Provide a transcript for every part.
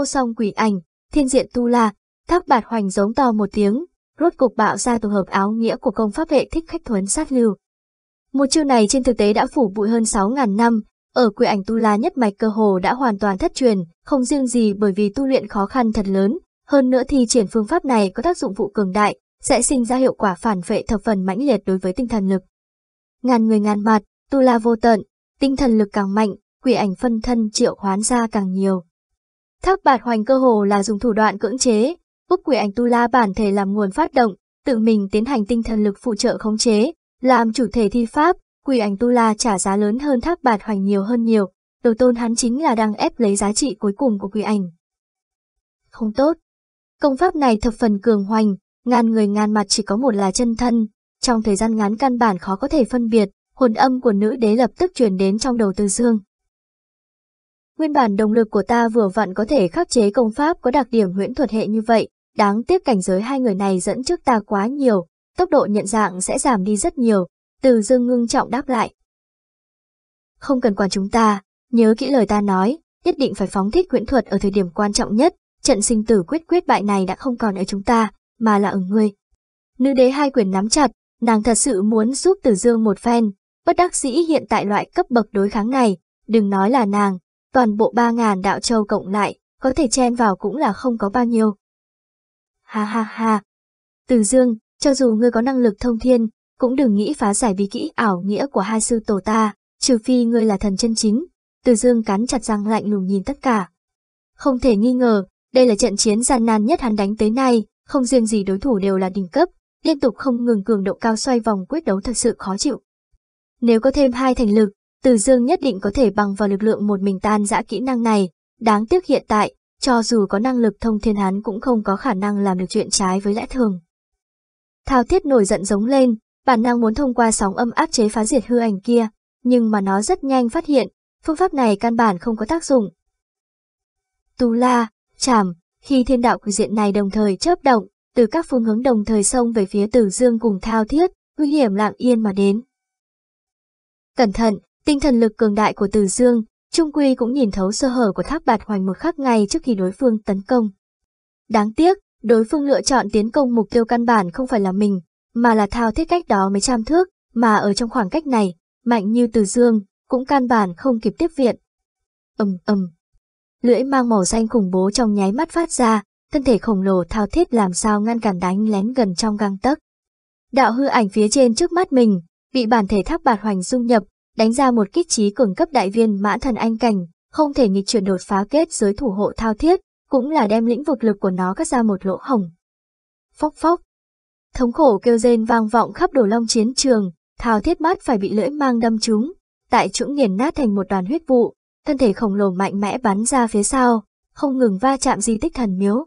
vô song quỷ ảnh, thiên diện tu la, thác bạt hoành giống to một tiếng, rốt cục bạo ra tổ hợp áo nghĩa của công pháp hệ thích khách thuấn sát lưu. Một chiêu này trên thực tế đã phủ bụi hơn 6.000 năm, ở quỷ ảnh tu la nhất mạch cơ hồ đã hoàn toàn thất truyền, không riêng gì bởi vì tu luyện khó khăn thật lớn, hơn nữa thì triển phương pháp này có tác dụng vụ cường đại, sẽ sinh ra hiệu quả phản vệ thập phần mãnh liệt đối với tinh thần lực. Ngàn người ngàn mặt, tu la vô tận, tinh thần lực càng mạnh, quỷ ảnh phân thân triệu hoán ra càng nhiều. Thác bạt hoành cơ hồ là dùng thủ đoạn cưỡng chế, bức quỷ ảnh tu la bản thể làm nguồn phát động, tự mình tiến hành tinh thần lực phụ trợ khống chế, làm chủ thể thi pháp, quỷ ảnh tu la trả giá lớn hơn thác bạt hoành nhiều hơn nhiều, đầu tôn hắn chính là đang ép lấy giá trị cuối cùng của quỷ ảnh. Không tốt. Công pháp này thập phần cường hoành, ngàn người ngàn mặt chỉ có một là chân thân, trong thời gian ngắn căn bản khó có thể phân biệt, hồn âm của nữ đế lập tức truyền đến trong đầu Từ Dương. Nguyên bản động lực của ta vừa vặn có thể khắc chế công pháp có đặc điểm huyễn thuật hệ như vậy, đáng tiếc cảnh giới hai người này dẫn trước ta quá nhiều, tốc độ nhận dạng sẽ giảm đi rất nhiều, Từ Dương ngưng trọng đáp lại. Không cần quản chúng ta, nhớ kỹ lời ta nói, nhất định phải phóng thích huyễn thuật ở thời điểm quan trọng nhất, trận sinh tử quyết quyết bại này đã không còn ở chúng ta, mà là ở ngươi. Nữ đế hai quyền nắm chặt, nàng thật sự muốn giúp Tử Dương một phen, bất đắc dĩ hiện tại loại cấp bậc đối kháng này, đừng nói là nàng, toàn bộ ba ngàn đạo châu cộng lại, có thể chen vào cũng là không có bao nhiêu. Ha ha ha. Từ Dương, cho dù ngươi có năng lực thông thiên, cũng đừng nghĩ phá giải bí kỹ ảo nghĩa của hai sư tổ ta, trừ phi ngươi là thần chân chính. Từ Dương cắn chặt răng lạnh lùng nhìn tất cả. Không thể nghi ngờ, đây là trận chiến gian nan nhất hắn đánh tới nay, không riêng gì đối thủ đều là đỉnh cấp, liên tục không ngừng cường độ cao xoay vòng quyết đấu thật sự khó chịu. Nếu có thêm hai thành lực, từ Dương nhất định có thể bằng vào lực lượng một mình tan dã kỹ năng này, đáng tiếc hiện tại, cho dù có năng lực thông thiên hắn cũng không có khả năng làm được chuyện trái với lẽ thường. Thao thiết nổi giận giống lên, bản năng muốn thông qua sóng âm áp chế phá diệt hư ảnh kia, nhưng mà nó rất nhanh phát hiện, phương pháp này căn bản không có tác dụng. Tu la, chảm, khi thiên đạo quỷ diện này đồng thời chớp động, từ các phương hướng đồng thời xông về phía Tử Dương cùng thao thiết, nguy hiểm lặng yên mà đến. Cẩn thận, tinh thần lực cường đại của Từ Dương, Trung Quy cũng nhìn thấu sơ hở của tháp bạt hoành một khắc ngay trước khi đối phương tấn công. Đáng tiếc, đối phương lựa chọn tiến công mục tiêu căn bản không phải là mình, mà là thao thiết cách đó mấy trăm thước, mà ở trong khoảng cách này, mạnh như Từ Dương, cũng căn bản không kịp tiếp viện. ầm ầm, lưỡi mang màu xanh khủng bố trong nháy mắt phát ra, thân thể khổng lồ thao thiết làm sao ngăn cản đánh lén gần trong găng tấc. Đạo hư ảnh phía trên trước mắt mình, bị bản thể tháp bạt hoành dung nhập, đánh ra một kích trí cường cấp đại viên mã thần anh cảnh, không thể nghịch chuyển đột phá kết giới thủ hộ thao thiết, cũng là đem lĩnh vực lực của nó cắt ra một lỗ hồng. Phốc phốc. Thống khổ kêu rên vang vọng khắp đổ long chiến trường, thao thiết mắt phải bị lưỡi mang đâm trúng, tại chỗ nghiền nát thành một đoàn huyết vụ, thân thể khổng lồ mạnh mẽ bắn ra phía sau, không ngừng va chạm di tích thần miếu.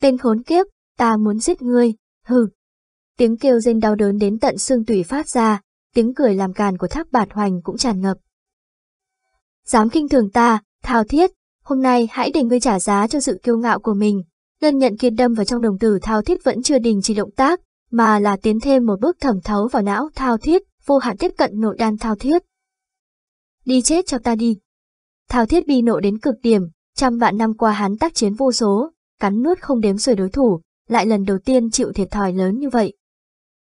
Tên khốn kiếp, ta muốn giết ngươi, hừ. Tiếng kêu rên đau đớn đến tận xương tủy phát ra, tiếng cười làm càn của thác bạt hoành cũng tràn ngập. Dám kinh thường ta, thao thiết, hôm nay hãy để ngươi trả giá cho sự kiêu ngạo của mình. Ngân nhận kiên đâm vào trong đồng tử thao thiết vẫn chưa đình chỉ động tác, mà là tiến thêm một bước thẩm thấu vào não thao thiết, vô hạn tiếp cận nội đan thao thiết. Đi chết cho ta đi. Thao thiết bi nộ đến cực điểm, trăm vạn năm qua hắn tác chiến vô số, cắn nuốt không đếm xuể đối thủ, lại lần đầu tiên chịu thiệt thòi lớn như vậy.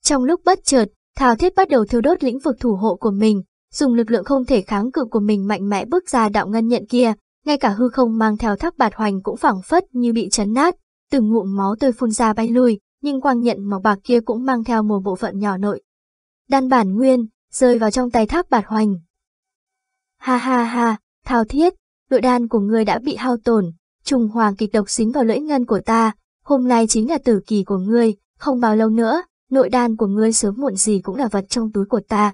Trong lúc bất chợt, Thao thiết bắt đầu thiêu đốt lĩnh vực thủ hộ của mình, dùng lực lượng không thể kháng cự của mình mạnh mẽ bước ra đạo ngân nhận kia, ngay cả hư không mang theo tháp bạt hoành cũng phẳng phất như bị chấn nát, từng ngụm máu tươi phun ra bay lui, nhưng quang nhận màu bạc kia cũng mang theo một bộ phận nhỏ nội. Đan bản nguyên, rơi vào trong tay tháp bạt hoành. Ha ha ha, thao thiết, nội đan của ngươi đã bị hao tổn, trùng hoàng kịch độc xính vào lưỡi ngân của ta, hôm nay chính là tử kỳ của ngươi, không bao lâu nữa, nội đan của ngươi sớm muộn gì cũng là vật trong túi của ta.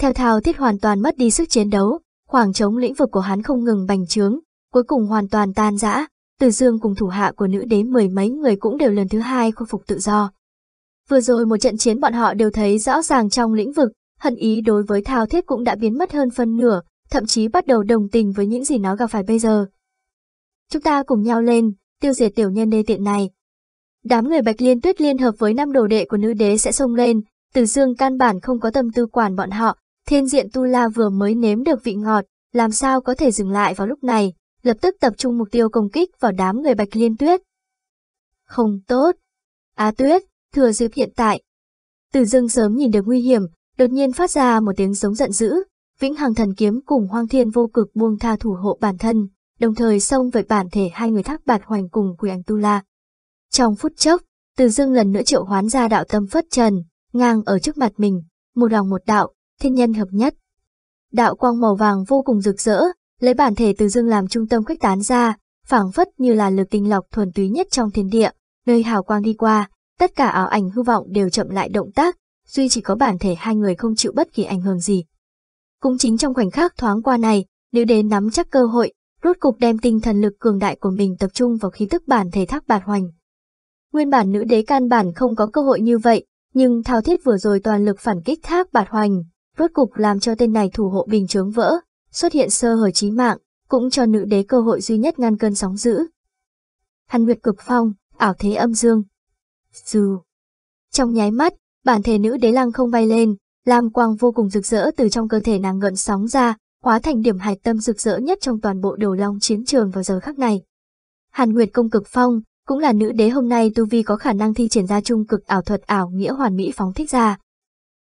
Theo thao thiết hoàn toàn mất đi sức chiến đấu, khoảng trống lĩnh vực của hắn không ngừng bành trướng, cuối cùng hoàn toàn tan rã, từ dương cùng thủ hạ của nữ đế mười mấy người cũng đều lần thứ hai khôi phục tự do. Vừa rồi một trận chiến bọn họ đều thấy rõ ràng trong lĩnh vực, hận ý đối với thao thiết cũng đã biến mất hơn phân nửa, thậm chí bắt đầu đồng tình với những gì nó gặp phải bây giờ. Chúng ta cùng nhau lên, tiêu diệt tiểu nhân đê tiện này, Đám người Bạch Liên Tuyết liên hợp với năm đồ đệ của nữ đế sẽ xông lên, Từ Dương căn bản không có tâm tư quản bọn họ, thiên diện Tu La vừa mới nếm được vị ngọt, làm sao có thể dừng lại vào lúc này, lập tức tập trung mục tiêu công kích vào đám người Bạch Liên Tuyết. Không tốt. Á Tuyết, thừa dịp hiện tại. Từ Dương sớm nhìn được nguy hiểm, đột nhiên phát ra một tiếng giống giận dữ, Vĩnh Hằng Thần Kiếm cùng Hoang Thiên vô cực buông tha thủ hộ bản thân, đồng thời xông về bản thể hai người thác bạt hoành cùng Quỷ Ảnh Tu La. Trong phút chốc, Từ Dương lần nữa triệu hoán ra đạo tâm phất trần, ngang ở trước mặt mình, một lòng một đạo, thiên nhân hợp nhất. Đạo quang màu vàng vô cùng rực rỡ, lấy bản thể Từ Dương làm trung tâm khuếch tán ra, phảng phất như là lực tinh lọc thuần túy nhất trong thiên địa, nơi hào quang đi qua, tất cả ảo ảnh hư vọng đều chậm lại động tác, duy chỉ có bản thể hai người không chịu bất kỳ ảnh hưởng gì. Cũng chính trong khoảnh khắc thoáng qua này, nếu đến nắm chắc cơ hội, rốt cục đem tinh thần lực cường đại của mình tập trung vào khí tức bản thể thác bạt hoành. Nguyên bản nữ đế can bản không có cơ hội như vậy, nhưng thao thiết vừa rồi toàn lực phản kích thác bạt hoành, rốt cục làm cho tên này thủ hộ bình chướng vỡ, xuất hiện sơ hở chí mạng, cũng cho nữ đế cơ hội duy nhất ngăn cơn sóng dữ. Hàn Nguyệt cực phong, ảo thế âm dương. Dù. Trong nháy mắt, bản thể nữ đế lăng không bay lên, lam quang vô cùng rực rỡ từ trong cơ thể nàng ngợn sóng ra, hóa thành điểm hạch tâm rực rỡ nhất trong toàn bộ đồ long chiến trường vào giờ khắc này. Hàn Nguyệt công cực phong, cũng là nữ đế hôm nay tu vi có khả năng thi triển ra trung cực ảo thuật ảo nghĩa hoàn mỹ phóng thích ra.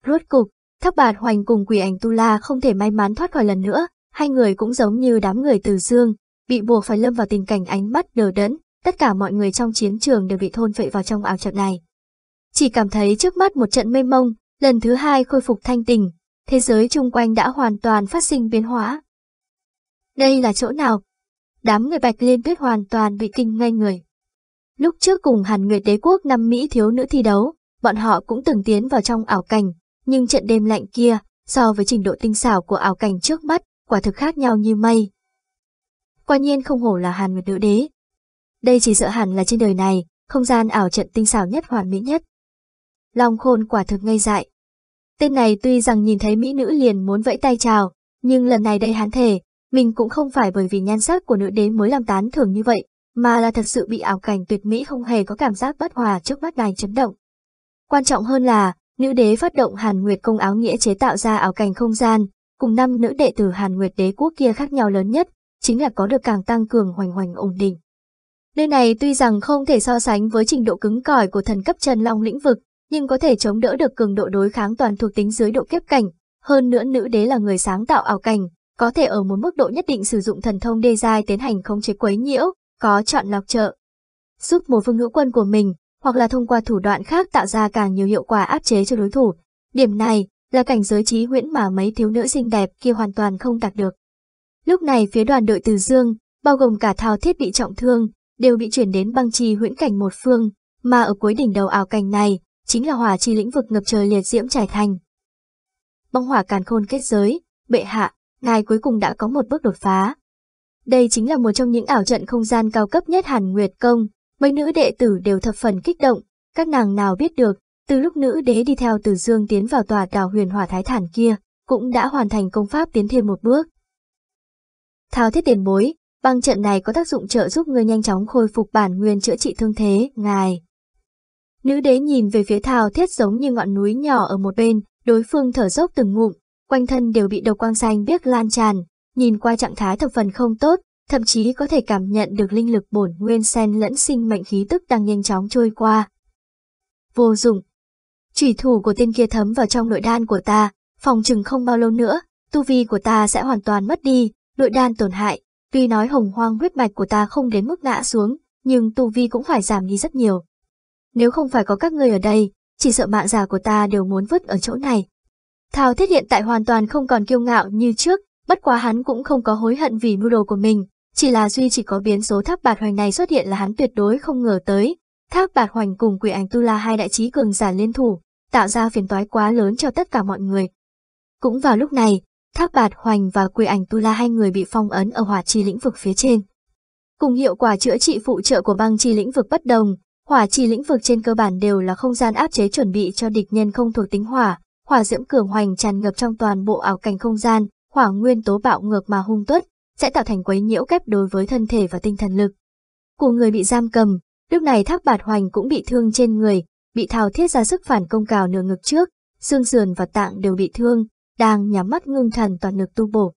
Rốt cục, Thác Bạt Hoành cùng Quỷ Ảnh Tu La không thể may mắn thoát khỏi lần nữa, hai người cũng giống như đám người từ dương, bị buộc phải lâm vào tình cảnh ánh mắt đờ đẫn, tất cả mọi người trong chiến trường đều bị thôn phệ vào trong ảo trận này. Chỉ cảm thấy trước mắt một trận mê mông, lần thứ hai khôi phục thanh tình, thế giới chung quanh đã hoàn toàn phát sinh biến hóa. Đây là chỗ nào? Đám người bạch liên tuyết hoàn toàn bị kinh ngây người. Lúc trước cùng Hàn Nguyệt đế quốc năm Mỹ thiếu nữ thi đấu, bọn họ cũng từng tiến vào trong ảo cảnh, nhưng trận đêm lạnh kia, so với trình độ tinh xảo của ảo cảnh trước mắt, quả thực khác nhau như mây. Quả nhiên không hổ là Hàn Nguyệt nữ đế. Đây chỉ sợ hẳn là trên đời này, không gian ảo trận tinh xảo nhất hoàn mỹ nhất. Long khôn quả thực ngây dại. Tên này tuy rằng nhìn thấy mỹ nữ liền muốn vẫy tay chào, nhưng lần này đây hắn thể, mình cũng không phải bởi vì nhan sắc của nữ đế mới làm tán thưởng như vậy, mà là thật sự bị ảo cảnh tuyệt mỹ không hề có cảm giác bất hòa trước mắt này chấn động. Quan trọng hơn là, nữ đế phát động Hàn Nguyệt công áo nghĩa chế tạo ra ảo cảnh không gian, cùng năm nữ đệ tử Hàn Nguyệt đế quốc kia khác nhau lớn nhất, chính là có được càng tăng cường hoành hoành ổn định. Nơi này tuy rằng không thể so sánh với trình độ cứng cỏi của thần cấp Trần Long lĩnh vực, nhưng có thể chống đỡ được cường độ đối kháng toàn thuộc tính dưới độ kiếp cảnh. Hơn nữa nữ đế là người sáng tạo ảo cảnh, có thể ở một mức độ nhất định sử dụng thần thông đê giai tiến hành khống chế quấy nhiễu, có chọn lọc trợ. Giúp một phương ngữ quân của mình, hoặc là thông qua thủ đoạn khác tạo ra càng nhiều hiệu quả áp chế cho đối thủ. Điểm này là cảnh giới trí huyễn mà mấy thiếu nữ xinh đẹp kia hoàn toàn không đạt được. Lúc này phía đoàn đội Từ Dương, bao gồm cả thao thiết bị trọng thương, đều bị chuyển đến băng trì huyễn cảnh một phương, mà ở cuối đỉnh đầu ảo cảnh này, chính là hỏa chi lĩnh vực ngập trời liệt diễm trải thành. Băng hỏa càn khôn kết giới, bệ hạ, ngài cuối cùng đã có một bước đột phá. Đây chính là một trong những ảo trận không gian cao cấp nhất Hàn Nguyệt Công, mấy nữ đệ tử đều thập phần kích động, các nàng nào biết được, từ lúc nữ đế đi theo từ dương tiến vào tòa đào huyền hỏa thái thản kia, cũng đã hoàn thành công pháp tiến thêm một bước. Thao thiết tiền bối, băng trận này có tác dụng trợ giúp người nhanh chóng khôi phục bản nguyên chữa trị thương thế, ngài. Nữ đế nhìn về phía thao thiết giống như ngọn núi nhỏ ở một bên, đối phương thở dốc từng ngụm, quanh thân đều bị độc quang xanh biếc lan tràn, nhìn qua trạng thái thập phần không tốt, thậm chí có thể cảm nhận được linh lực bổn nguyên sen lẫn sinh mệnh khí tức đang nhanh chóng trôi qua. Vô dụng. Chủy thủ của tên kia thấm vào trong nội đan của ta, phòng chừng không bao lâu nữa, tu vi của ta sẽ hoàn toàn mất đi, nội đan tổn hại, tuy nói hồng hoang huyết mạch của ta không đến mức ngã xuống, nhưng tu vi cũng phải giảm đi rất nhiều. Nếu không phải có các người ở đây, chỉ sợ mạng già của ta đều muốn vứt ở chỗ này. Thao thiết hiện tại hoàn toàn không còn kiêu ngạo như trước, bất quá hắn cũng không có hối hận vì mưu đồ của mình, chỉ là duy chỉ có biến số tháp bạt hoành này xuất hiện là hắn tuyệt đối không ngờ tới. Tháp bạt hoành cùng quỷ ảnh tu la hai đại trí cường giả liên thủ, tạo ra phiền toái quá lớn cho tất cả mọi người. Cũng vào lúc này, tháp bạt hoành và quỷ ảnh tu la hai người bị phong ấn ở hỏa chi lĩnh vực phía trên. Cùng hiệu quả chữa trị phụ trợ của băng chi lĩnh vực bất đồng, hỏa chi lĩnh vực trên cơ bản đều là không gian áp chế chuẩn bị cho địch nhân không thuộc tính hỏa, hỏa diễm cường hoành tràn ngập trong toàn bộ ảo cảnh không gian, hỏa nguyên tố bạo ngược mà hung tuất, sẽ tạo thành quấy nhiễu kép đối với thân thể và tinh thần lực. Của người bị giam cầm, lúc này thác bạt hoành cũng bị thương trên người, bị thao thiết ra sức phản công cào nửa ngực trước, xương sườn và tạng đều bị thương, đang nhắm mắt ngưng thần toàn lực tu bổ.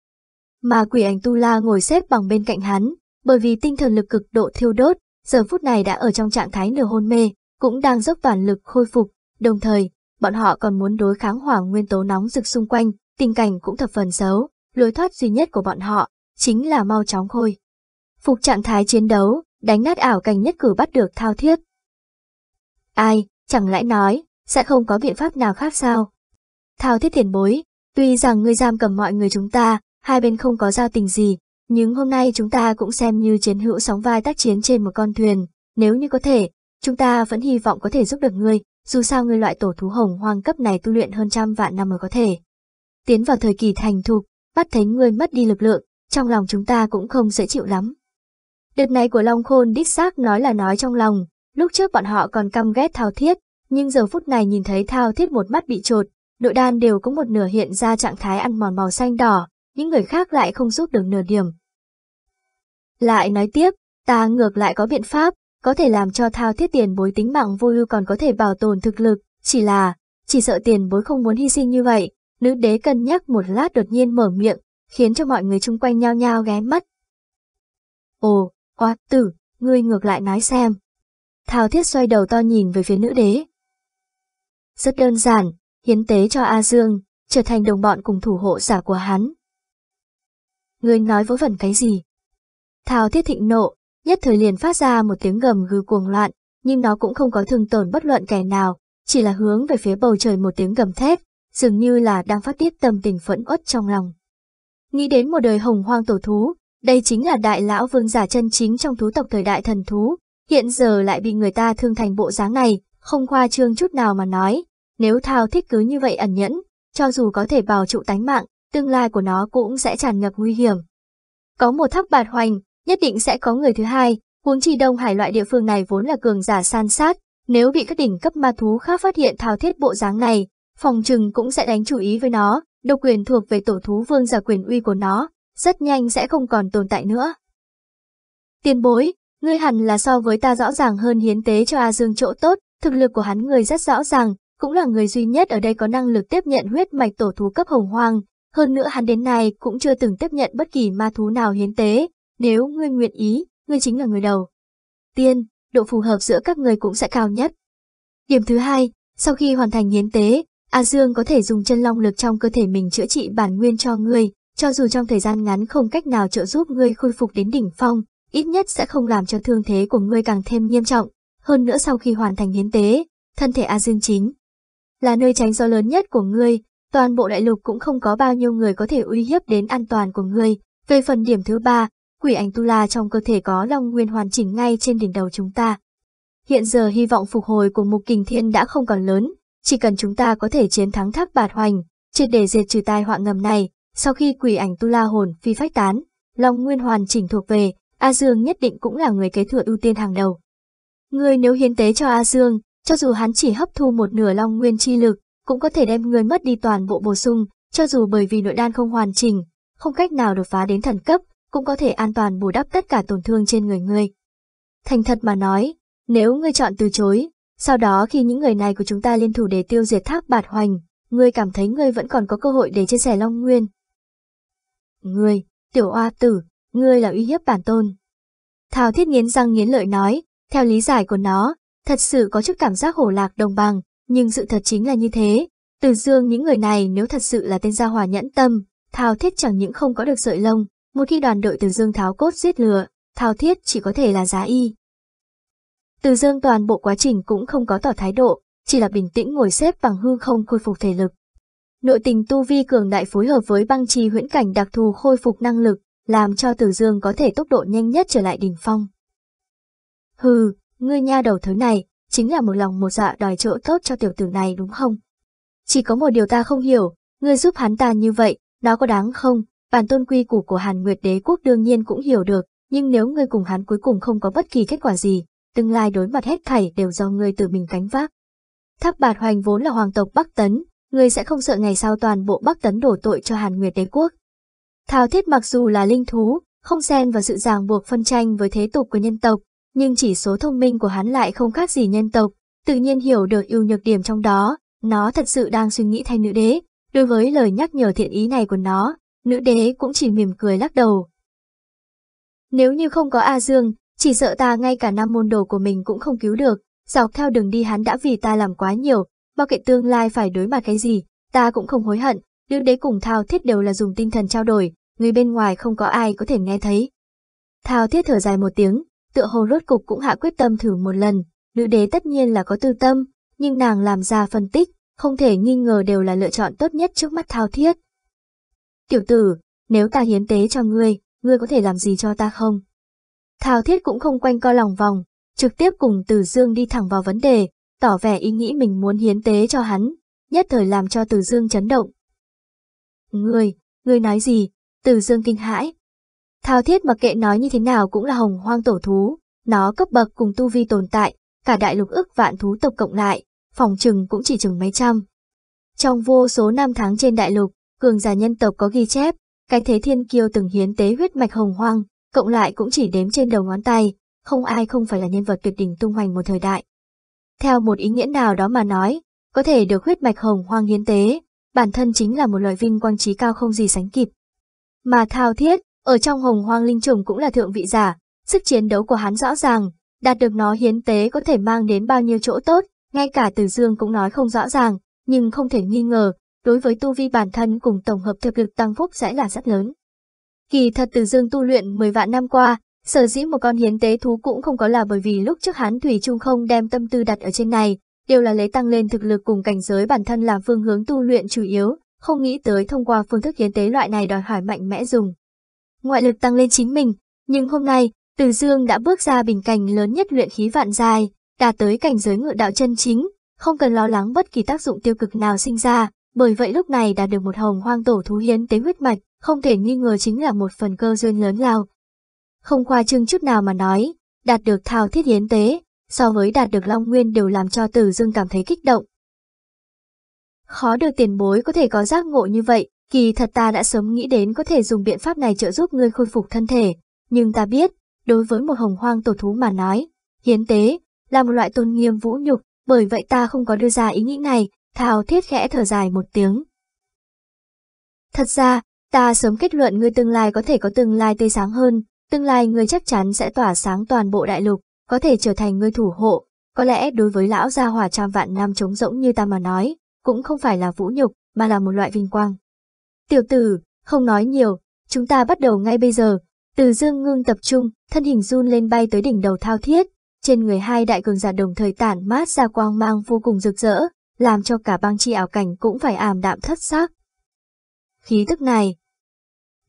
Mà quỷ ảnh tu la ngồi xếp bằng bên cạnh hắn, bởi vì tinh thần lực cực độ thiêu đốt, giờ phút này đã ở trong trạng thái nửa hôn mê, cũng đang dốc toàn lực khôi phục, đồng thời, bọn họ còn muốn đối kháng hỏa nguyên tố nóng rực xung quanh, tình cảnh cũng thập phần xấu, lối thoát duy nhất của bọn họ chính là mau chóng khôi. Phục trạng thái chiến đấu, đánh nát ảo cảnh nhất cử bắt được thao thiết. Ai, chẳng lẽ nói, sẽ không có biện pháp nào khác sao? Thao thiết tiền bối, tuy rằng ngươi giam cầm mọi người chúng ta, hai bên không có giao tình gì, nhưng hôm nay chúng ta cũng xem như chiến hữu sóng vai tác chiến trên một con thuyền, nếu như có thể, chúng ta vẫn hy vọng có thể giúp được ngươi, dù sao ngươi loại tổ thú hồng hoang cấp này tu luyện hơn trăm vạn năm mới có thể. Tiến vào thời kỳ thành thục, bắt thấy ngươi mất đi lực lượng, trong lòng chúng ta cũng không dễ chịu lắm. Đợt này của Long Khôn đích xác nói là nói trong lòng, lúc trước bọn họ còn căm ghét Thao Thiết, nhưng giờ phút này nhìn thấy Thao Thiết một mắt bị trột, nội đan đều có một nửa hiện ra trạng thái ăn mòn màu xanh đỏ, những người khác lại không giúp được nửa điểm. Lại nói tiếp, ta ngược lại có biện pháp, có thể làm cho Thao Thiết tiền bối tính mạng vô ưu còn có thể bảo tồn thực lực, chỉ là, chỉ sợ tiền bối không muốn hy sinh như vậy, nữ đế cân nhắc một lát đột nhiên mở miệng, khiến cho mọi người chung quanh nhao nhao ghé mắt. Ồ, oa tử, ngươi ngược lại nói xem. Thao thiết xoay đầu to nhìn về phía nữ đế. Rất đơn giản, hiến tế cho A Dương, trở thành đồng bọn cùng thủ hộ giả của hắn. Ngươi nói vớ vẩn cái gì? Thao thiết thịnh nộ, nhất thời liền phát ra một tiếng gầm gừ cuồng loạn, nhưng nó cũng không có thương tổn bất luận kẻ nào, chỉ là hướng về phía bầu trời một tiếng gầm thét, dường như là đang phát tiết tâm tình phẫn uất trong lòng. Nghĩ đến một đời hồng hoang tổ thú, đây chính là đại lão vương giả chân chính trong thú tộc thời đại thần thú, hiện giờ lại bị người ta thương thành bộ dáng này, không khoa trương chút nào mà nói, nếu thao thích cứ như vậy ẩn nhẫn, cho dù có thể bảo trụ tánh mạng, tương lai của nó cũng sẽ tràn ngập nguy hiểm. Có một thắc bạt hoành, nhất định sẽ có người thứ hai, huống chi Đông Hải loại địa phương này vốn là cường giả san sát, nếu bị các đỉnh cấp ma thú khác phát hiện thao thiết bộ dáng này, phòng trừng cũng sẽ đánh chú ý với nó, độc quyền thuộc về tổ thú vương giả quyền uy của nó, rất nhanh sẽ không còn tồn tại nữa. Tiền bối, ngươi hẳn là so với ta rõ ràng hơn hiến tế cho A Dương chỗ tốt, thực lực của hắn người rất rõ ràng, cũng là người duy nhất ở đây có năng lực tiếp nhận huyết mạch tổ thú cấp hồng hoang, hơn nữa hắn đến nay cũng chưa từng tiếp nhận bất kỳ ma thú nào hiến tế, nếu ngươi nguyện ý, ngươi chính là người đầu. Tiên, độ phù hợp giữa các người cũng sẽ cao nhất. Điểm thứ hai, sau khi hoàn thành hiến tế, A Dương có thể dùng chân long lực trong cơ thể mình chữa trị bản nguyên cho ngươi, cho dù trong thời gian ngắn không cách nào trợ giúp ngươi khôi phục đến đỉnh phong, ít nhất sẽ không làm cho thương thế của ngươi càng thêm nghiêm trọng. Hơn nữa sau khi hoàn thành hiến tế, thân thể A Dương chính là nơi tránh gió lớn nhất của ngươi, toàn bộ đại lục cũng không có bao nhiêu người có thể uy hiếp đến an toàn của ngươi. Về phần điểm thứ ba, quỷ ảnh tu la trong cơ thể có long nguyên hoàn chỉnh ngay trên đỉnh đầu chúng ta. Hiện giờ hy vọng phục hồi của mục kình thiên đã không còn lớn, chỉ cần chúng ta có thể chiến thắng thác bạt hoành, triệt để diệt trừ tai họa ngầm này, sau khi quỷ ảnh tu la hồn phi phách tán, Long Nguyên hoàn chỉnh thuộc về, A Dương nhất định cũng là người kế thừa ưu tiên hàng đầu. Người nếu hiến tế cho A Dương, cho dù hắn chỉ hấp thu một nửa Long Nguyên chi lực, cũng có thể đem người mất đi toàn bộ bổ sung, cho dù bởi vì nội đan không hoàn chỉnh, không cách nào đột phá đến thần cấp, cũng có thể an toàn bù đắp tất cả tổn thương trên người ngươi. Thành thật mà nói, nếu ngươi chọn từ chối, sau đó khi những người này của chúng ta liên thủ để tiêu diệt thác bạt hoành, ngươi cảm thấy ngươi vẫn còn có cơ hội để chia sẻ Long Nguyên. Ngươi, tiểu oa tử, ngươi là uy hiếp bản tôn. Thảo thiết nghiến răng nghiến lợi nói, theo lý giải của nó, thật sự có chút cảm giác hổ lạc đồng bằng, nhưng sự thật chính là như thế. Từ dương những người này nếu thật sự là tên gia hòa nhẫn tâm, Thao thiết chẳng những không có được sợi lông, một khi đoàn đội từ dương tháo cốt giết lừa, Thao thiết chỉ có thể là giá y. Từ dương toàn bộ quá trình cũng không có tỏ thái độ, chỉ là bình tĩnh ngồi xếp bằng hư không khôi phục thể lực. Nội tình tu vi cường đại phối hợp với băng trì huyễn cảnh đặc thù khôi phục năng lực, làm cho Tử Dương có thể tốc độ nhanh nhất trở lại đỉnh phong. Hừ, ngươi nha đầu thứ này, chính là một lòng một dạ đòi chỗ tốt cho tiểu tử này đúng không? Chỉ có một điều ta không hiểu, ngươi giúp hắn ta như vậy, nó có đáng không? Bản tôn quy củ của Hàn Nguyệt đế quốc đương nhiên cũng hiểu được, nhưng nếu ngươi cùng hắn cuối cùng không có bất kỳ kết quả gì, tương lai đối mặt hết thảy đều do ngươi tự mình cánh vác. Tháp bạt hoành vốn là hoàng tộc Bắc Tấn, ngươi sẽ không sợ ngày sau toàn bộ Bắc Tấn đổ tội cho Hàn Nguyệt đế quốc. Thao thiết mặc dù là linh thú, không xen vào sự ràng buộc phân tranh với thế tục của nhân tộc, nhưng chỉ số thông minh của hắn lại không khác gì nhân tộc, tự nhiên hiểu được ưu nhược điểm trong đó, nó thật sự đang suy nghĩ thay nữ đế. Đối với lời nhắc nhở thiện ý này của nó, nữ đế cũng chỉ mỉm cười lắc đầu. Nếu như không có A Dương, chỉ sợ ta ngay cả năm môn đồ của mình cũng không cứu được, dọc theo đường đi hắn đã vì ta làm quá nhiều, bao kệ tương lai phải đối mặt cái gì, ta cũng không hối hận, nữ đế cùng thao thiết đều là dùng tinh thần trao đổi, người bên ngoài không có ai có thể nghe thấy. Thao thiết thở dài một tiếng, tựa hồ rốt cục cũng hạ quyết tâm thử một lần, nữ đế tất nhiên là có tư tâm, nhưng nàng làm ra phân tích, không thể nghi ngờ đều là lựa chọn tốt nhất trước mắt thao thiết. Tiểu tử, nếu ta hiến tế cho ngươi, ngươi có thể làm gì cho ta không? Thao thiết cũng không quanh co lòng vòng, trực tiếp cùng Từ Dương đi thẳng vào vấn đề, tỏ vẻ ý nghĩ mình muốn hiến tế cho hắn, nhất thời làm cho Từ Dương chấn động. Ngươi, ngươi nói gì? Từ Dương kinh hãi. Thao thiết mặc kệ nói như thế nào cũng là hồng hoang tổ thú, nó cấp bậc cùng tu vi tồn tại, cả đại lục ức vạn thú tộc cộng lại, phòng trừng cũng chỉ chừng mấy trăm. Trong vô số năm tháng trên đại lục, cường giả nhân tộc có ghi chép, cái thế thiên kiêu từng hiến tế huyết mạch hồng hoang, cộng lại cũng chỉ đếm trên đầu ngón tay, không ai không phải là nhân vật tuyệt đỉnh tung hoành một thời đại. Theo một ý nghĩa nào đó mà nói, có thể được huyết mạch hồng hoang hiến tế, bản thân chính là một loại vinh quang trí cao không gì sánh kịp. Mà thao thiết, ở trong hồng hoang linh trùng cũng là thượng vị giả, sức chiến đấu của hắn rõ ràng, đạt được nó hiến tế có thể mang đến bao nhiêu chỗ tốt, ngay cả Từ Dương cũng nói không rõ ràng, nhưng không thể nghi ngờ, đối với tu vi bản thân cùng tổng hợp thực lực tăng phúc sẽ là rất lớn. Kỳ thật Từ Dương tu luyện 10 vạn năm qua, sở dĩ một con hiến tế thú cũng không có là bởi vì lúc trước hắn Thủy Trung không đem tâm tư đặt ở trên này, đều là lấy tăng lên thực lực cùng cảnh giới bản thân làm phương hướng tu luyện chủ yếu, không nghĩ tới thông qua phương thức hiến tế loại này đòi hỏi mạnh mẽ dùng. Ngoại lực tăng lên chính mình, nhưng hôm nay, Từ Dương đã bước ra bình cảnh lớn nhất luyện khí vạn dài, đạt tới cảnh giới ngự đạo chân chính, không cần lo lắng bất kỳ tác dụng tiêu cực nào sinh ra, bởi vậy lúc này đạt được một hồng hoang tổ thú hiến tế huyết mạch, không thể nghi ngờ chính là một phần cơ duyên lớn lao. Không khoa trương chút nào mà nói, đạt được thao thiết hiến tế, so với đạt được Long Nguyên đều làm cho tử Dương cảm thấy kích động. Khó được tiền bối có thể có giác ngộ như vậy, kỳ thật ta đã sớm nghĩ đến có thể dùng biện pháp này trợ giúp ngươi khôi phục thân thể, nhưng ta biết, đối với một hồng hoang tổ thú mà nói, hiến tế là một loại tôn nghiêm vũ nhục, bởi vậy ta không có đưa ra ý nghĩ này, Thao Thiết khẽ thở dài một tiếng. Thật ra, ta sớm kết luận ngươi tương lai có thể có tương lai tươi sáng hơn, tương lai ngươi chắc chắn sẽ tỏa sáng toàn bộ đại lục, có thể trở thành ngươi thủ hộ, có lẽ đối với lão gia hỏa trăm vạn năm trống rỗng như ta mà nói, cũng không phải là vũ nhục, mà là một loại vinh quang. Tiểu tử, không nói nhiều, chúng ta bắt đầu ngay bây giờ. Từ dương ngưng tập trung, thân hình run lên bay tới đỉnh đầu thao thiết, trên người hai đại cường giả đồng thời tản mát ra quang mang vô cùng rực rỡ, làm cho cả băng chi ảo cảnh cũng phải ảm đạm thất xác. Khí tức này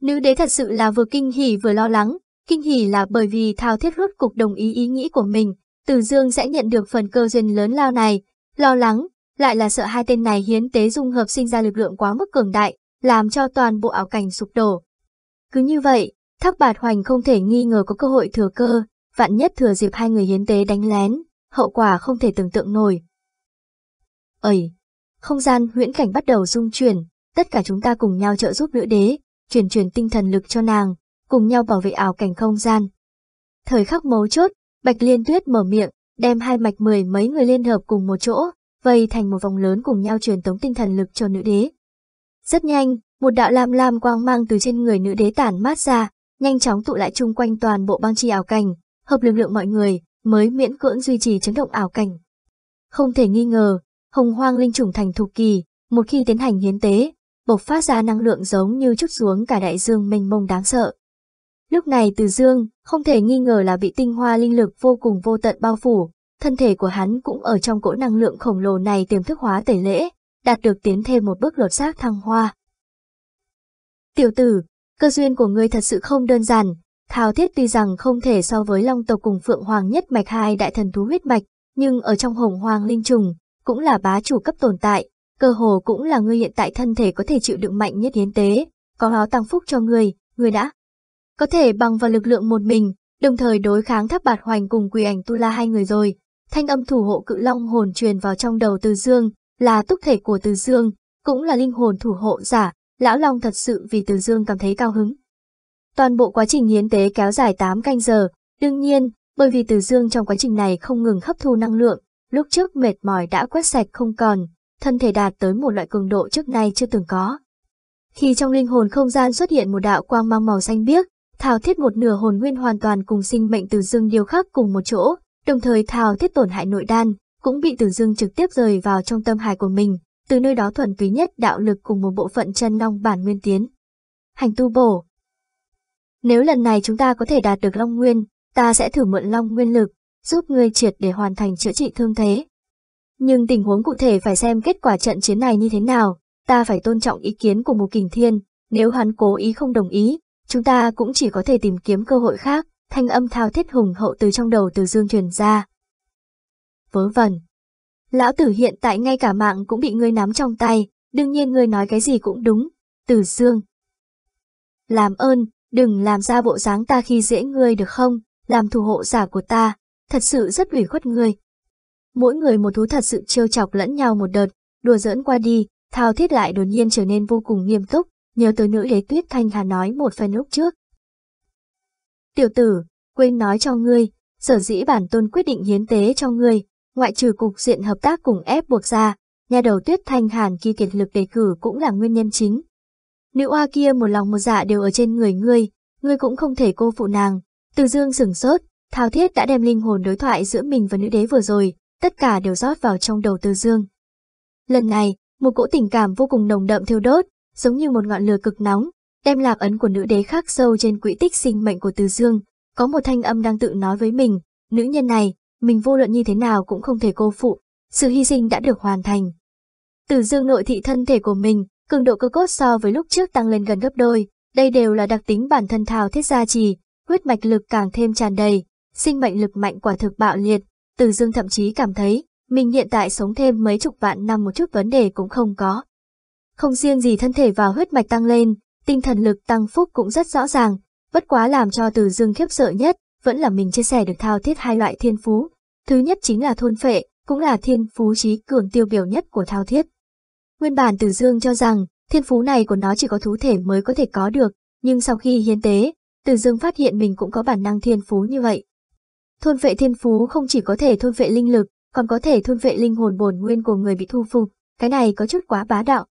Nữ đế thật sự là vừa kinh hỉ vừa lo lắng, kinh hỉ là bởi vì thao thiết rốt cục đồng ý ý nghĩ của mình, từ dương sẽ nhận được phần cơ duyên lớn lao này, lo lắng, lại là sợ hai tên này hiến tế dung hợp sinh ra lực lượng quá mức cường đại, làm cho toàn bộ ảo cảnh sụp đổ. Cứ như vậy, Thác Bạt Hoành không thể nghi ngờ có cơ hội thừa cơ, vạn nhất thừa dịp hai người hiến tế đánh lén, hậu quả không thể tưởng tượng nổi. Ây! Không gian huyễn cảnh bắt đầu rung chuyển, tất cả chúng ta cùng nhau trợ giúp nữ đế, truyền truyền tinh thần lực cho nàng, cùng nhau bảo vệ ảo cảnh không gian. Thời khắc mấu chốt, Bạch Liên Tuyết mở miệng, đem hai mạch mười mấy người liên hợp cùng một chỗ, vây thành một vòng lớn cùng nhau truyền tống tinh thần lực cho nữ đế. Rất nhanh, một đạo lam lam quang mang từ trên người nữ đế tản mát ra, nhanh chóng tụ lại chung quanh toàn bộ băng chi ảo cảnh, hợp lực lượng mọi người, mới miễn cưỡng duy trì chấn động ảo cảnh. Không thể nghi ngờ, hồng hoang linh trùng thành thục kỳ, một khi tiến hành hiến tế, bộc phát ra năng lượng giống như chút xuống cả đại dương mênh mông đáng sợ. Lúc này từ dương, không thể nghi ngờ là bị tinh hoa linh lực vô cùng vô tận bao phủ, thân thể của hắn cũng ở trong cỗ năng lượng khổng lồ này tiềm thức hóa tẩy lễ, đạt được tiến thêm một bước lột xác thăng hoa. Tiểu tử, cơ duyên của ngươi thật sự không đơn giản, Thao thiết tuy rằng không thể so với long tộc cùng phượng hoàng nhất mạch hai đại thần thú huyết mạch, nhưng ở trong hồng hoàng linh trùng, cũng là bá chủ cấp tồn tại, cơ hồ cũng là ngươi hiện tại thân thể có thể chịu đựng mạnh nhất hiến tế, có nó tăng phúc cho ngươi, ngươi đã có thể bằng vào lực lượng một mình, đồng thời đối kháng tháp bạt hoành cùng quỳ ảnh tu la hai người rồi. Thanh âm thủ hộ cự long hồn truyền vào trong đầu Từ Dương, là túc thể của Từ Dương, cũng là linh hồn thủ hộ giả, lão long thật sự vì Từ Dương cảm thấy cao hứng. Toàn bộ quá trình hiến tế kéo dài 8 canh giờ, đương nhiên, bởi vì Từ Dương trong quá trình này không ngừng hấp thu năng lượng, lúc trước mệt mỏi đã quét sạch không còn, thân thể đạt tới một loại cường độ trước nay chưa từng có. Khi trong linh hồn không gian xuất hiện một đạo quang mang màu xanh biếc, thảo thiết một nửa hồn nguyên hoàn toàn cùng sinh mệnh từ dương điều khắc cùng một chỗ, đồng thời thảo thiết tổn hại nội đan, cũng bị từ dương trực tiếp rời vào trong tâm hài của mình, từ nơi đó thuần túy nhất đạo lực cùng một bộ phận chân long bản nguyên tiến. Hành tu bổ Nếu lần này chúng ta có thể đạt được long nguyên, ta sẽ thử mượn long nguyên lực, giúp ngươi triệt để hoàn thành chữa trị thương thế. Nhưng tình huống cụ thể phải xem kết quả trận chiến này như thế nào, ta phải tôn trọng ý kiến của Mù Kình Thiên, nếu hắn cố ý không đồng ý, chúng ta cũng chỉ có thể tìm kiếm cơ hội khác, thanh âm thao thiết hùng hậu từ trong đầu từ dương truyền ra. Vớ vẩn. Lão tử hiện tại ngay cả mạng cũng bị ngươi nắm trong tay, đương nhiên ngươi nói cái gì cũng đúng, từ dương. Làm ơn, đừng làm ra bộ dáng ta khi dễ ngươi được không, làm thủ hộ giả của ta, thật sự rất ủy khuất người Mỗi người một thú thật sự trêu chọc lẫn nhau một đợt, đùa giỡn qua đi, thao thiết lại đột nhiên trở nên vô cùng nghiêm túc, nhớ tới nữ đế tuyết thanh hà nói một phần lúc trước. Tiểu tử, quên nói cho ngươi, sở dĩ bản tôn quyết định hiến tế cho ngươi, ngoại trừ cục diện hợp tác cùng ép buộc ra, nhà đầu tuyết thanh hàn kỳ kiệt lực đề cử cũng là nguyên nhân chính. Nữ oa kia một lòng một dạ đều ở trên người ngươi, ngươi cũng không thể cô phụ nàng. Từ dương sửng sốt, thao thiết đã đem linh hồn đối thoại giữa mình và nữ đế vừa rồi, tất cả đều rót vào trong đầu từ dương. Lần này, một cỗ tình cảm vô cùng nồng đậm thiêu đốt, giống như một ngọn lửa cực nóng, đem lạc ấn của nữ đế khắc sâu trên quỹ tích sinh mệnh của Từ Dương. Có một thanh âm đang tự nói với mình, nữ nhân này, mình vô luận như thế nào cũng không thể cô phụ, sự hy sinh đã được hoàn thành. Từ Dương nội thị thân thể của mình, cường độ cơ cốt so với lúc trước tăng lên gần gấp đôi, đây đều là đặc tính bản thân thao thiết gia trì, huyết mạch lực càng thêm tràn đầy, sinh mệnh lực mạnh quả thực bạo liệt, Từ Dương thậm chí cảm thấy, mình hiện tại sống thêm mấy chục vạn năm một chút vấn đề cũng không có. Không riêng gì thân thể và huyết mạch tăng lên, tinh thần lực tăng phúc cũng rất rõ ràng, bất quá làm cho Từ Dương khiếp sợ nhất, vẫn là mình chia sẻ được thao thiết hai loại thiên phú. Thứ nhất chính là thôn phệ, cũng là thiên phú trí cường tiêu biểu nhất của thao thiết. Nguyên bản Từ Dương cho rằng, thiên phú này của nó chỉ có thú thể mới có thể có được, nhưng sau khi hiến tế, Từ Dương phát hiện mình cũng có bản năng thiên phú như vậy. Thôn vệ thiên phú không chỉ có thể thôn vệ linh lực, còn có thể thôn vệ linh hồn bổn nguyên của người bị thu phục, cái này có chút quá bá đạo.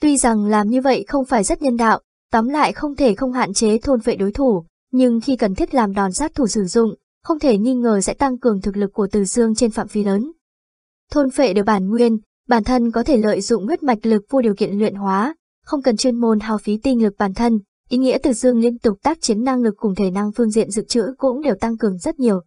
Tuy rằng làm như vậy không phải rất nhân đạo, tóm lại không thể không hạn chế thôn vệ đối thủ, nhưng khi cần thiết làm đòn sát thủ sử dụng, không thể nghi ngờ sẽ tăng cường thực lực của Từ Dương trên phạm vi lớn. Thôn phệ được bản nguyên, bản thân có thể lợi dụng huyết mạch lực vô điều kiện luyện hóa, không cần chuyên môn hao phí tinh lực bản thân, ý nghĩa Từ Dương liên tục tác chiến năng lực cùng thể năng phương diện dự trữ cũng đều tăng cường rất nhiều.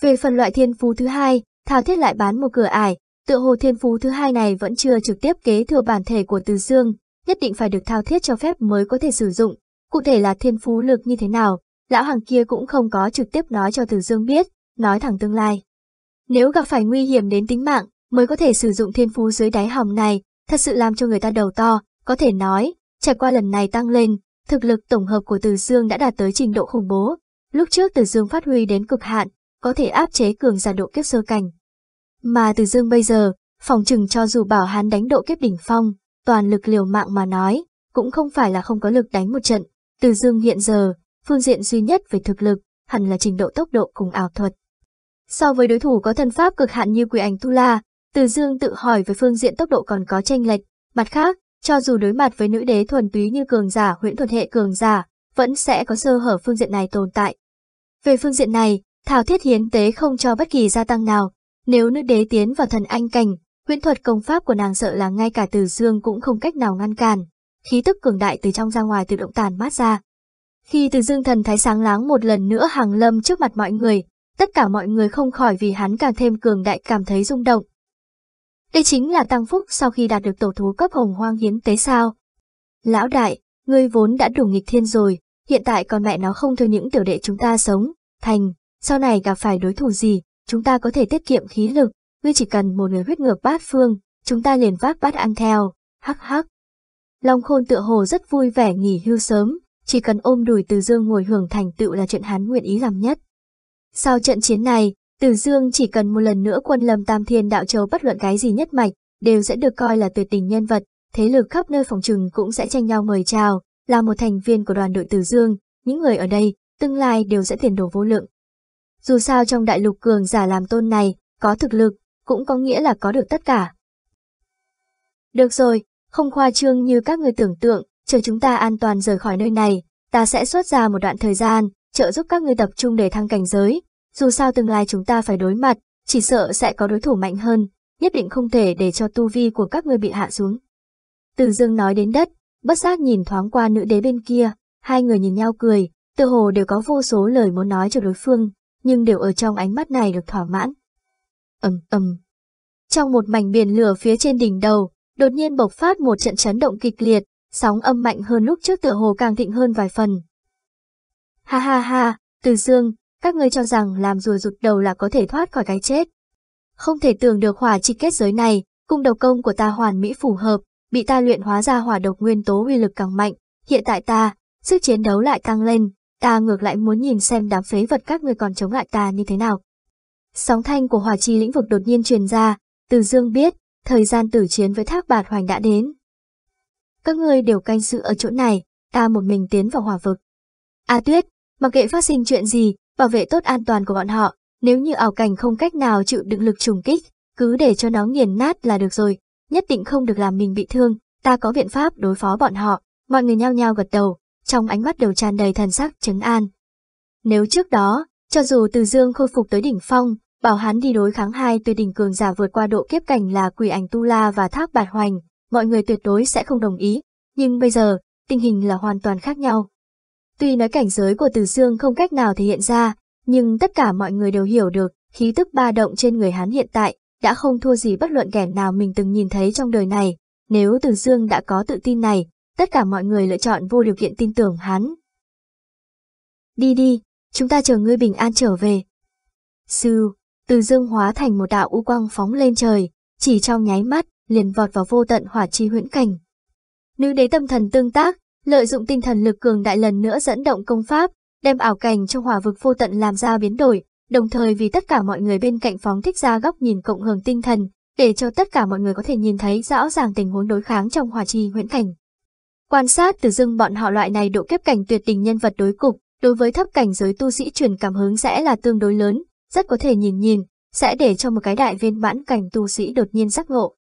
Về phần loại thiên phú thứ hai, Thao Thiết lại bán một cửa ải, Tựa hồ thiên phú thứ hai này vẫn chưa trực tiếp kế thừa bản thể của Từ Dương, nhất định phải được thao thiết cho phép mới có thể sử dụng. Cụ thể là thiên phú lực như thế nào, lão hàng kia cũng không có trực tiếp nói cho Từ Dương biết, nói thẳng tương lai. Nếu gặp phải nguy hiểm đến tính mạng, mới có thể sử dụng thiên phú dưới đáy hòm này, thật sự làm cho người ta đầu to, có thể nói, trải qua lần này tăng lên, thực lực tổng hợp của Từ Dương đã đạt tới trình độ khủng bố. Lúc trước Từ Dương phát huy đến cực hạn, có thể áp chế cường giả độ kiếp sơ cảnh, mà Từ Dương bây giờ, phòng trừng cho dù bảo hắn đánh độ kiếp đỉnh phong, toàn lực liều mạng mà nói, cũng không phải là không có lực đánh một trận. Từ Dương hiện giờ, phương diện duy nhất về thực lực, hẳn là trình độ tốc độ cùng ảo thuật. So với đối thủ có thân pháp cực hạn như quỷ ảnh Tu La, Từ Dương tự hỏi về phương diện tốc độ còn có tranh lệch. Mặt khác, cho dù đối mặt với nữ đế thuần túy như cường giả huyễn thuật hệ cường giả, vẫn sẽ có sơ hở phương diện này tồn tại. Về phương diện này, Thảo Thiết Hiến Tế không cho bất kỳ gia tăng nào, nếu nữ đế tiến vào thần anh cảnh, huyễn thuật công pháp của nàng sợ là ngay cả từ dương cũng không cách nào ngăn cản. Khí tức cường đại từ trong ra ngoài tự động tàn mát ra. Khi từ dương thần thái sáng láng một lần nữa hàng lâm trước mặt mọi người, tất cả mọi người không khỏi vì hắn càng thêm cường đại cảm thấy rung động. Đây chính là tăng phúc sau khi đạt được tổ thú cấp hồng hoang hiến tế sao. Lão đại, ngươi vốn đã đủ nghịch thiên rồi, hiện tại còn mẹ nó không cho những tiểu đệ chúng ta sống, thành, sau này gặp phải đối thủ gì, chúng ta có thể tiết kiệm khí lực, ngươi chỉ cần một người huyết ngược bát phương, chúng ta liền vác bát ăn theo, hắc hắc. Long khôn tựa hồ rất vui vẻ nghỉ hưu sớm, chỉ cần ôm đùi Từ Dương ngồi hưởng thành tựu là chuyện hắn nguyện ý làm nhất. Sau trận chiến này, Từ Dương chỉ cần một lần nữa quân lâm tam thiên đạo châu bất luận cái gì nhất mạch, đều sẽ được coi là tuyệt tình nhân vật, thế lực khắp nơi phòng trừng cũng sẽ tranh nhau mời chào, là một thành viên của đoàn đội Từ Dương, những người ở đây, tương lai đều sẽ tiền đồ vô lượng. Dù sao trong đại lục cường giả làm tôn này, có thực lực, cũng có nghĩa là có được tất cả. Được rồi, không khoa trương như các người tưởng tượng, chờ chúng ta an toàn rời khỏi nơi này, ta sẽ xuất ra một đoạn thời gian, trợ giúp các ngươi tập trung để thăng cảnh giới. Dù sao tương lai chúng ta phải đối mặt, chỉ sợ sẽ có đối thủ mạnh hơn, nhất định không thể để cho tu vi của các ngươi bị hạ xuống. Từ dương nói đến đất, bất giác nhìn thoáng qua nữ đế bên kia, hai người nhìn nhau cười, tự hồ đều có vô số lời muốn nói cho đối phương, nhưng đều ở trong ánh mắt này được thỏa mãn. ầm ầm. Trong một mảnh biển lửa phía trên đỉnh đầu, đột nhiên bộc phát một trận chấn động kịch liệt, sóng âm mạnh hơn lúc trước tựa hồ càng thịnh hơn vài phần. Ha ha ha, Từ Dương, các ngươi cho rằng làm rùa rụt đầu là có thể thoát khỏi cái chết. Không thể tưởng được hỏa chi kết giới này, cung đầu công của ta hoàn mỹ phù hợp, bị ta luyện hóa ra hỏa độc nguyên tố uy lực càng mạnh, hiện tại ta, sức chiến đấu lại tăng lên, ta ngược lại muốn nhìn xem đám phế vật các người còn chống lại ta như thế nào. Sóng thanh của hỏa chi lĩnh vực đột nhiên truyền ra, Từ Dương biết, thời gian tử chiến với thác bạt hoành đã đến. Các ngươi đều canh sự ở chỗ này, ta một mình tiến vào hỏa vực. A Tuyết, mặc kệ phát sinh chuyện gì, bảo vệ tốt an toàn của bọn họ, nếu như ảo cảnh không cách nào chịu đựng lực trùng kích, cứ để cho nó nghiền nát là được rồi, nhất định không được làm mình bị thương, ta có biện pháp đối phó bọn họ. Mọi người nhao nhao gật đầu, trong ánh mắt đều tràn đầy thần sắc trấn an. Nếu trước đó, cho dù Từ Dương khôi phục tới đỉnh phong, bảo hắn đi đối kháng hai từ đỉnh cường giả vượt qua độ kiếp cảnh là quỷ ảnh Tu La và Thác Bạt Hoành, mọi người tuyệt đối sẽ không đồng ý, nhưng bây giờ, tình hình là hoàn toàn khác nhau. Tuy nói cảnh giới của Từ Dương không cách nào thể hiện ra, nhưng tất cả mọi người đều hiểu được, khí tức ba động trên người hắn hiện tại, đã không thua gì bất luận kẻ nào mình từng nhìn thấy trong đời này. Nếu Từ Dương đã có tự tin này, tất cả mọi người lựa chọn vô điều kiện tin tưởng hắn. Đi đi, chúng ta chờ ngươi bình an trở về. Sư, Từ Dương hóa thành một đạo u quang phóng lên trời, chỉ trong nháy mắt, liền vọt vào vô tận hỏa chi huyễn cảnh. Nữ đế tâm thần tương tác, lợi dụng tinh thần lực cường đại lần nữa dẫn động công pháp, đem ảo cảnh trong hỏa vực vô tận làm ra biến đổi, đồng thời vì tất cả mọi người bên cạnh phóng thích ra góc nhìn cộng hưởng tinh thần, để cho tất cả mọi người có thể nhìn thấy rõ ràng tình huống đối kháng trong hỏa chi huyễn cảnh. Quan sát từ dưng bọn họ loại này độ kiếp cảnh tuyệt tình nhân vật đối cục, đối với thấp cảnh giới tu sĩ truyền cảm hứng sẽ là tương đối lớn, rất có thể nhìn nhìn, sẽ để cho một cái đại viên mãn cảnh tu sĩ đột nhiên giác ngộ.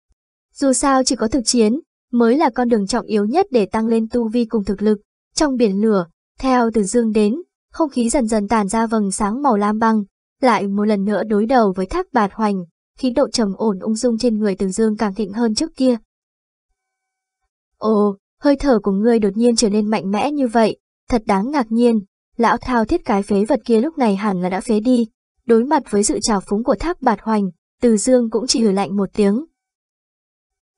Dù sao chỉ có thực chiến, mới là con đường trọng yếu nhất để tăng lên tu vi cùng thực lực. Trong biển lửa, theo từ dương đến, không khí dần dần tàn ra vầng sáng màu lam băng, lại một lần nữa đối đầu với thác bạt hoành, khí độ trầm ổn ung dung trên người từ dương càng thịnh hơn trước kia. Ồ, hơi thở của ngươi đột nhiên trở nên mạnh mẽ như vậy, thật đáng ngạc nhiên, lão thao thiết cái phế vật kia lúc này hẳn là đã phế đi. Đối mặt với sự trào phúng của thác bạt hoành, từ dương cũng chỉ hử lạnh một tiếng,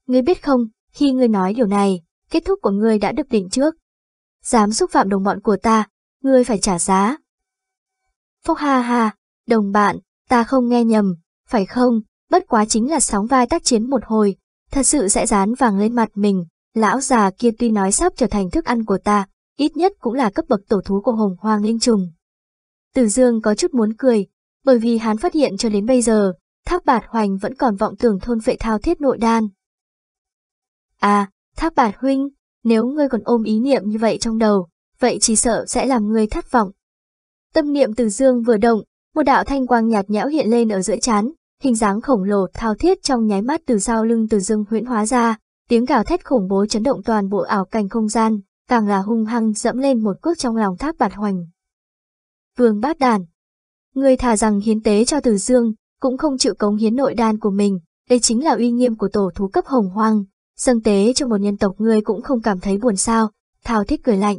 Ngươi biết không, khi ngươi nói điều này, kết thúc của ngươi đã được định trước. Dám xúc phạm đồng bọn của ta, ngươi phải trả giá. Phúc ha ha, đồng bạn, ta không nghe nhầm, phải không, bất quá chính là sóng vai tác chiến một hồi, thật sự sẽ dán vàng lên mặt mình, lão già kia tuy nói sắp trở thành thức ăn của ta, ít nhất cũng là cấp bậc tổ thú của hồng hoang linh trùng. Tử Dương có chút muốn cười, bởi vì hắn phát hiện cho đến bây giờ, Thác Bạt Hoành vẫn còn vọng tưởng thôn vệ thao thiết nội đan. À, Thác Bạt Huynh, nếu ngươi còn ôm ý niệm như vậy trong đầu, vậy chỉ sợ sẽ làm ngươi thất vọng. Tâm niệm từ dương vừa động, một đạo thanh quang nhạt nhẽo hiện lên ở giữa chán, hình dáng khổng lồ thao thiết trong nháy mắt từ sau lưng từ dương huyễn hóa ra, tiếng gào thét khủng bố chấn động toàn bộ ảo cảnh không gian, càng là hung hăng dẫm lên một cước trong lòng tháp bạt hoành. Vương bát đàn Người thà rằng hiến tế cho từ dương, cũng không chịu cống hiến nội đan của mình, đây chính là uy nghiêm của tổ thú cấp hồng hoang, dâng tế cho một nhân tộc ngươi cũng không cảm thấy buồn sao, thao thích cười lạnh.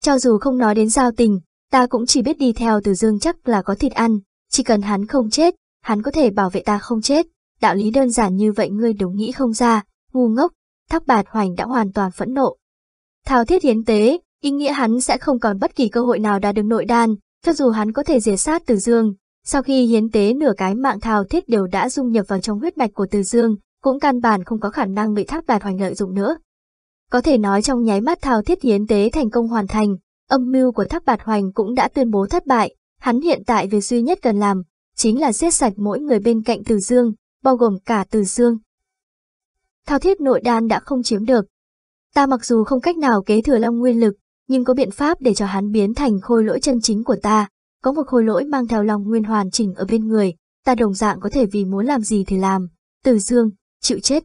Cho dù không nói đến giao tình, ta cũng chỉ biết đi theo từ dương chắc là có thịt ăn, chỉ cần hắn không chết, hắn có thể bảo vệ ta không chết, đạo lý đơn giản như vậy ngươi đúng nghĩ không ra, ngu ngốc, thác bạt hoành đã hoàn toàn phẫn nộ. Thao thiết hiến tế, ý nghĩa hắn sẽ không còn bất kỳ cơ hội nào đạt được nội đan, cho dù hắn có thể diệt sát từ dương, sau khi hiến tế nửa cái mạng thao thiết đều đã dung nhập vào trong huyết mạch của từ dương, cũng căn bản không có khả năng bị thác bạt hoành lợi dụng nữa. Có thể nói trong nháy mắt thao thiết hiến tế thành công hoàn thành, âm mưu của thác bạt hoành cũng đã tuyên bố thất bại, hắn hiện tại về duy nhất cần làm, chính là giết sạch mỗi người bên cạnh Từ Dương, bao gồm cả Từ Dương. Thao thiết nội đan đã không chiếm được. Ta mặc dù không cách nào kế thừa long nguyên lực, nhưng có biện pháp để cho hắn biến thành khôi lỗi chân chính của ta, có một khôi lỗi mang theo long nguyên hoàn chỉnh ở bên người, ta đồng dạng có thể vì muốn làm gì thì làm. Từ Dương, chịu chết.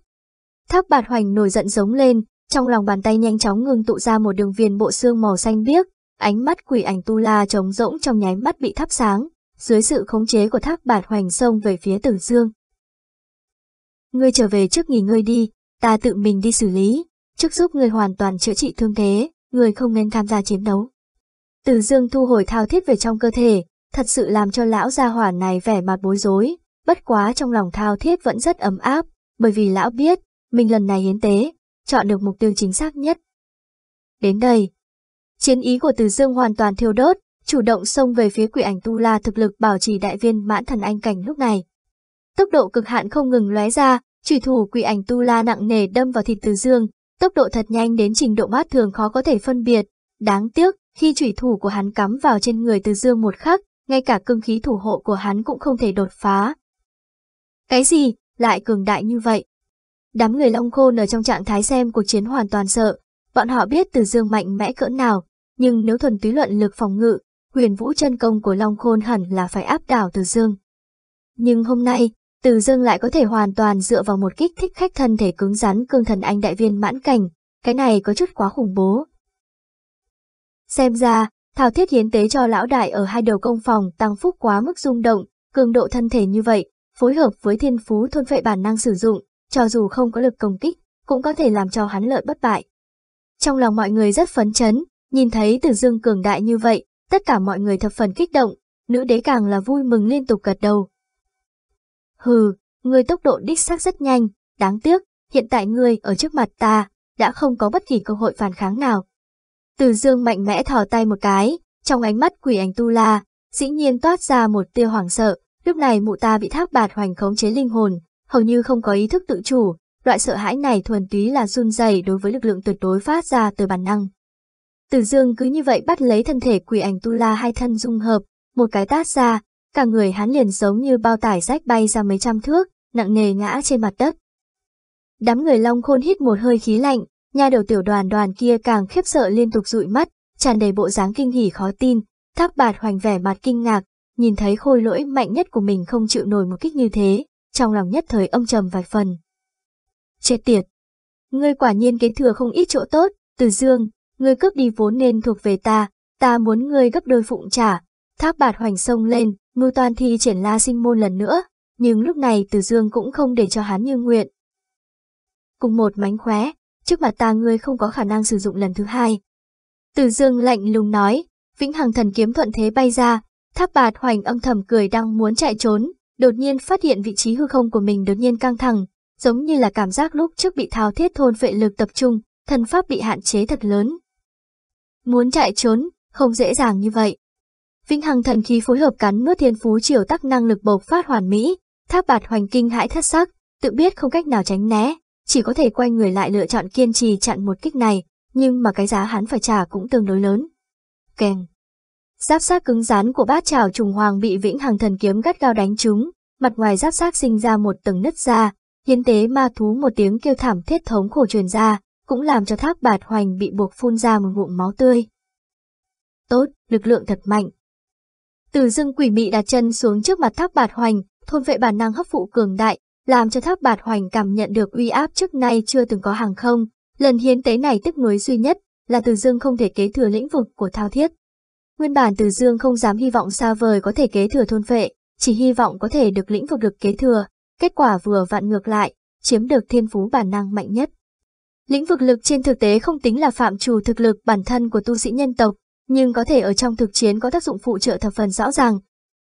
Thác bạt hoành nổi giận giống lên, trong lòng bàn tay nhanh chóng ngưng tụ ra một đường viền bộ xương màu xanh biếc, ánh mắt quỷ ảnh tu la trống rỗng trong nháy mắt bị thắp sáng, dưới sự khống chế của thác bạt hoành sông về phía tử dương. Ngươi trở về trước nghỉ ngơi đi, ta tự mình đi xử lý, trước giúp ngươi hoàn toàn chữa trị thương thế, ngươi không nên tham gia chiến đấu. Từ dương thu hồi thao thiết về trong cơ thể, thật sự làm cho lão gia hỏa này vẻ mặt bối rối, bất quá trong lòng thao thiết vẫn rất ấm áp, bởi vì lão biết, mình lần này hiến tế, chọn được mục tiêu chính xác nhất. Đến đây, chiến ý của Từ Dương hoàn toàn thiêu đốt, chủ động xông về phía quỷ ảnh Tu La thực lực bảo trì đại viên mãn thần anh cảnh lúc này. Tốc độ cực hạn không ngừng lóe ra, chủy thủ quỷ ảnh Tu La nặng nề đâm vào thịt Từ Dương, tốc độ thật nhanh đến trình độ mắt thường khó có thể phân biệt. Đáng tiếc, khi chủy thủ của hắn cắm vào trên người Từ Dương một khắc, ngay cả cương khí thủ hộ của hắn cũng không thể đột phá. Cái gì, lại cường đại như vậy? Đám người Long Khôn ở trong trạng thái xem cuộc chiến hoàn toàn sợ, bọn họ biết Từ Dương mạnh mẽ cỡ nào, nhưng nếu thuần túy luận lực phòng ngự, huyền vũ chân công của Long Khôn hẳn là phải áp đảo Từ Dương. Nhưng hôm nay, từ Dương lại có thể hoàn toàn dựa vào một kích thích khách thân thể cứng rắn cương thần anh đại viên mãn cảnh, cái này có chút quá khủng bố. Xem ra, thảo thiết hiến tế cho lão đại ở hai đầu công phòng tăng phúc quá mức rung động, cường độ thân thể như vậy, phối hợp với thiên phú thôn phệ bản năng sử dụng, cho dù không có lực công kích, cũng có thể làm cho hắn lợi bất bại. Trong lòng mọi người rất phấn chấn, nhìn thấy Tử Dương cường đại như vậy, tất cả mọi người thập phần kích động, nữ đế càng là vui mừng liên tục gật đầu. Hừ, ngươi tốc độ đích xác rất nhanh, đáng tiếc, hiện tại ngươi ở trước mặt ta, đã không có bất kỳ cơ hội phản kháng nào. Từ dương mạnh mẽ thò tay một cái, trong ánh mắt quỷ ảnh tu la, dĩ nhiên toát ra một tia hoảng sợ, lúc này mụ ta bị thác bạt hoành khống chế linh hồn, hầu như không có ý thức tự chủ, loại sợ hãi này thuần túy là run rẩy đối với lực lượng tuyệt đối phát ra từ bản năng. từ Dương cứ như vậy bắt lấy thân thể quỷ ảnh tu la hai thân dung hợp, một cái tát ra, cả người hắn liền giống như bao tải rách bay ra mấy trăm thước, nặng nề ngã trên mặt đất. Đám người long khôn hít một hơi khí lạnh, nhà đầu tiểu đoàn đoàn kia càng khiếp sợ liên tục dụi mắt, tràn đầy bộ dáng kinh hỉ khó tin, tháp bạt hoành vẻ mặt kinh ngạc, nhìn thấy khôi lỗi mạnh nhất của mình không chịu nổi một kích như thế, trong lòng nhất thời âm trầm vài phần. Chết tiệt! Ngươi quả nhiên kế thừa không ít chỗ tốt, từ dương, ngươi cướp đi vốn nên thuộc về ta, ta muốn ngươi gấp đôi phụng trả. Tháp bạt hoành sông lên, Ngưu toàn thi triển la sinh môn lần nữa, nhưng lúc này từ dương cũng không để cho hắn như nguyện. Cùng một mánh khóe, trước mặt ta ngươi không có khả năng sử dụng lần thứ hai. Từ dương lạnh lùng nói, vĩnh hằng thần kiếm thuận thế bay ra, tháp bạt hoành âm thầm cười đang muốn chạy trốn, đột nhiên phát hiện vị trí hư không của mình đột nhiên căng thẳng, giống như là cảm giác lúc trước bị thao thiết thôn vệ lực tập trung, thần pháp bị hạn chế thật lớn. Muốn chạy trốn, không dễ dàng như vậy. Vĩnh hằng thần khí phối hợp cắn nuốt thiên phú triều tắc năng lực bộc phát hoàn mỹ, tháp bạt hoành kinh hãi thất sắc, tự biết không cách nào tránh né, chỉ có thể quay người lại lựa chọn kiên trì chặn một kích này, nhưng mà cái giá hắn phải trả cũng tương đối lớn. Kèng Giáp sát cứng rắn của bát trào trùng hoàng bị vĩnh hằng thần kiếm gắt gao đánh trúng, mặt ngoài giáp sát sinh ra một tầng nứt ra, hiến tế ma thú một tiếng kêu thảm thiết thống khổ truyền ra, cũng làm cho thác bạt hoành bị buộc phun ra một ngụm máu tươi. Tốt, lực lượng thật mạnh. Từ dưng quỷ mị đặt chân xuống trước mặt thác bạt hoành, thôn vệ bản năng hấp phụ cường đại, làm cho thác bạt hoành cảm nhận được uy áp trước nay chưa từng có hàng không. Lần hiến tế này tức nuối duy nhất là từ dương không thể kế thừa lĩnh vực của thao thiết. Nguyên bản Từ Dương không dám hy vọng xa vời có thể kế thừa thôn vệ, chỉ hy vọng có thể được lĩnh vực được kế thừa, kết quả vừa vặn ngược lại, chiếm được thiên phú bản năng mạnh nhất. Lĩnh vực lực trên thực tế không tính là phạm trù thực lực bản thân của tu sĩ nhân tộc, nhưng có thể ở trong thực chiến có tác dụng phụ trợ thập phần rõ ràng,